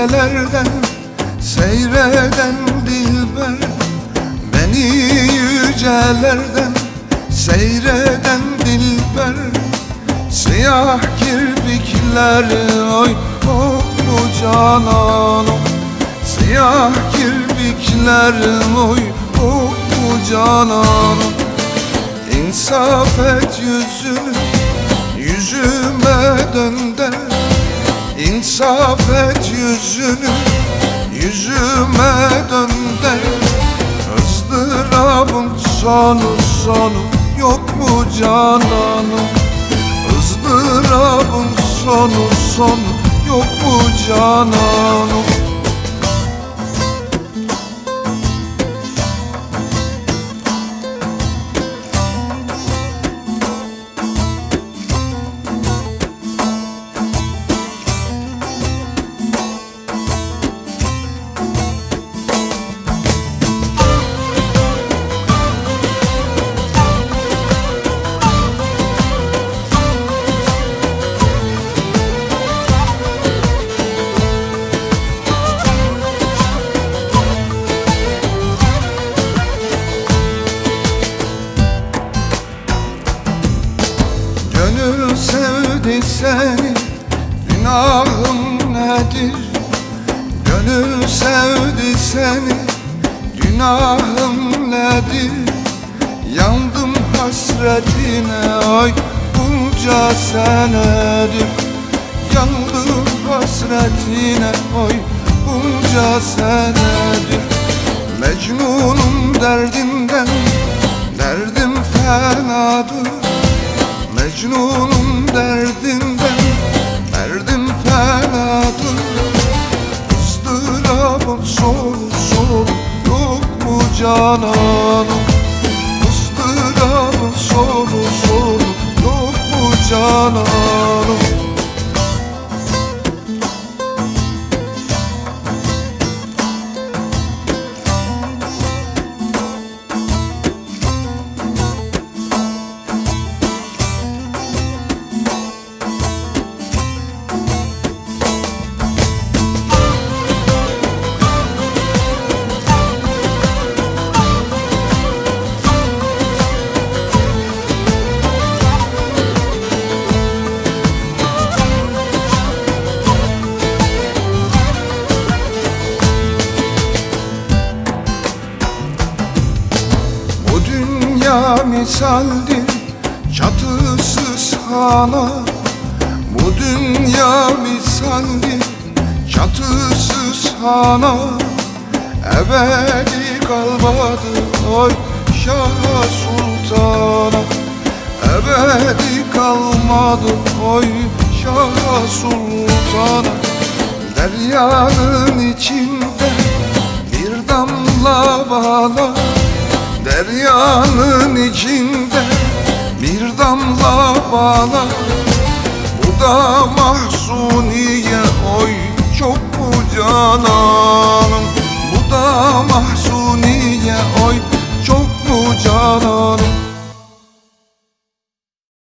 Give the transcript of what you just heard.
yerden Seyreden dilber Beni yücelerden Seyreden dilber. Siyah kirpikler oy bu cananım Siyah kirpikler oy bu cananım İnsaf et yüzünü İnsaf et yüzünü yüzüme dönder ızdırabın sonu sonu. Yok mu cananım? Izdırabın sonu sonu. Yok mu cananım seni Günahım nedir? Gönül sevdi seni. Günahım nedir? Yandım hasretine ay bunca senedir. Yandım hasretine ay bunca senedir. Mecnunum derdinden Derdim fenadır Mecnunum derdinden sonu Yok mu cananım ızdırabım sonu sonu. Yok mu cananım dünya misaldir çatısız hana Bu dünya misaldir çatısız hana Ebedi kalmadı oy Şah Sultan'a. Ebedi kalmadı oy Şah Sultan'a. Deryanın içinde bir damla bana Deryanın içinde bir damla bana Bu da mahsuniye oy çok mu cana